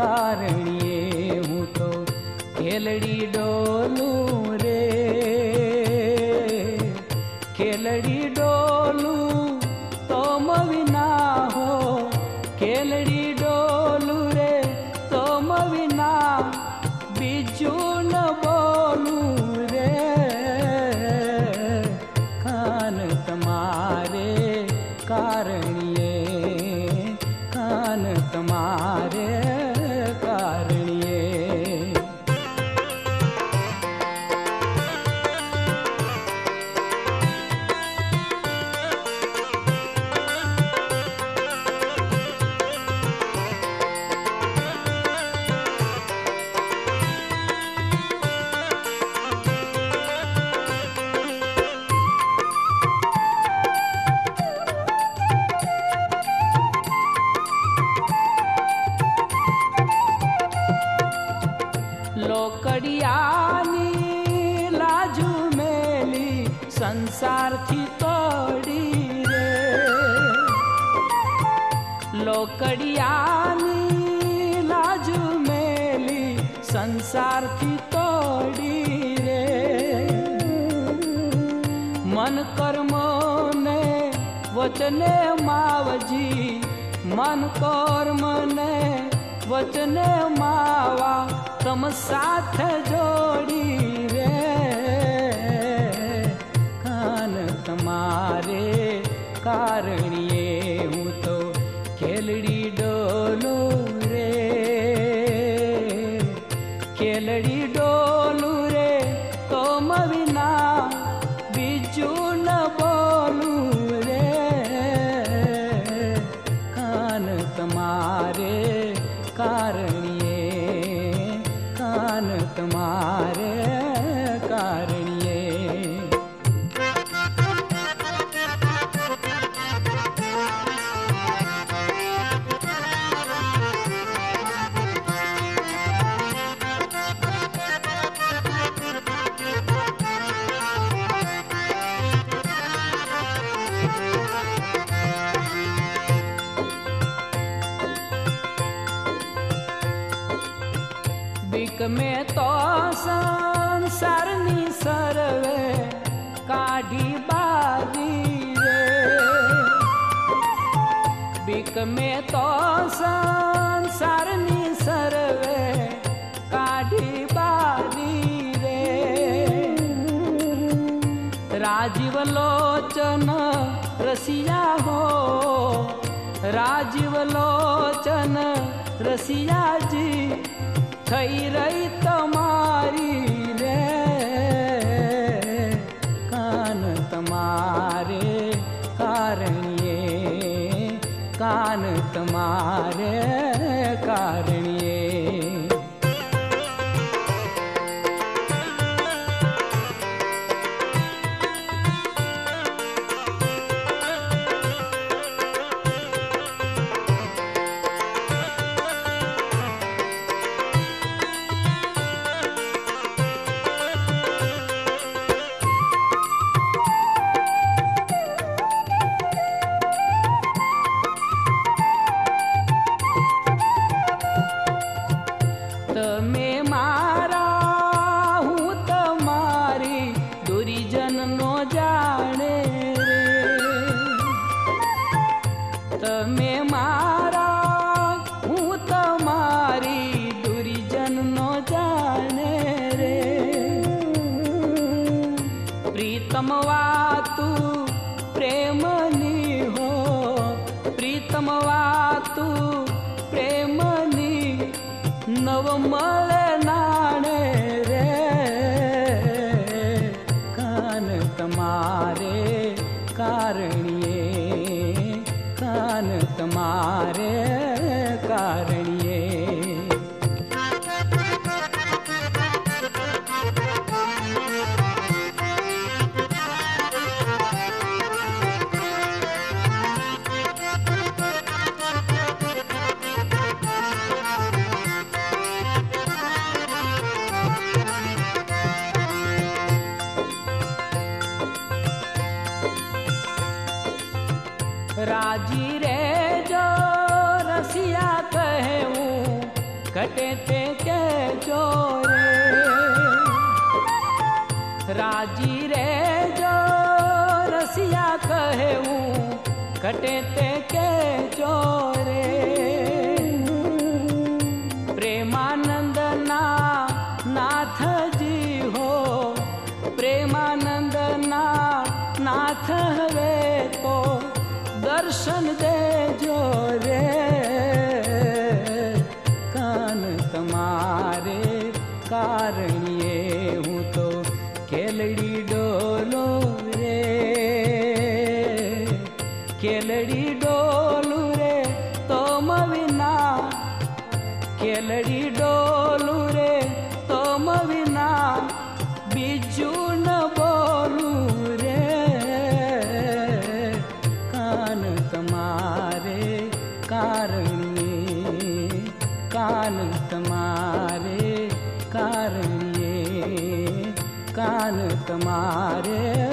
કારણીએ હું તો ખેલડી ડોલું રે ખેલડી ડોલું તોમ વિના હો ખેલડી ડોલું રે તોમ વિના બીજું ન બોલું રે કાન તમારે કારણીએ લોકડિયાની લાજુ મેલી સંસારથી તોડી રે લોકડિયાની લાજુ મેલી સંસારથી તોડી રે મન કર્મ ને વચને માવજી મન કર્મ ને વચને માવા તમ સાથ જોડી રે કાન તમારે કારણીએ में तो सर वे, काढ़ी बाजी रे बीक में तो सर वे, काढ़ी बाजी रे राजीव लोचन रसिया हो राजीव लोचन रसिया जी। થઈ રહી તમારી રે કાન તમારે કારણીએ કાન તમારે જાણે રે. તમે મારા, હું તમારી દુરીજનનો જાણે રે. પ્રીતમ વાતુ પ્રેમની હો, પ્રીતમ વાતુ પ્રેમની નવ મળે નાણે राज़ी रे जो, रसिया कहूँ, कटे ते के चोरे राज़ी रे जो, रसिया कहूँ, कटे ते के चोरे प्रेमानंद दर्शन दे जो रे। कान तुम्हारे कारण हूँ तो केलड़ी डोलो रे। केलड़ी डो कान तुम्हारे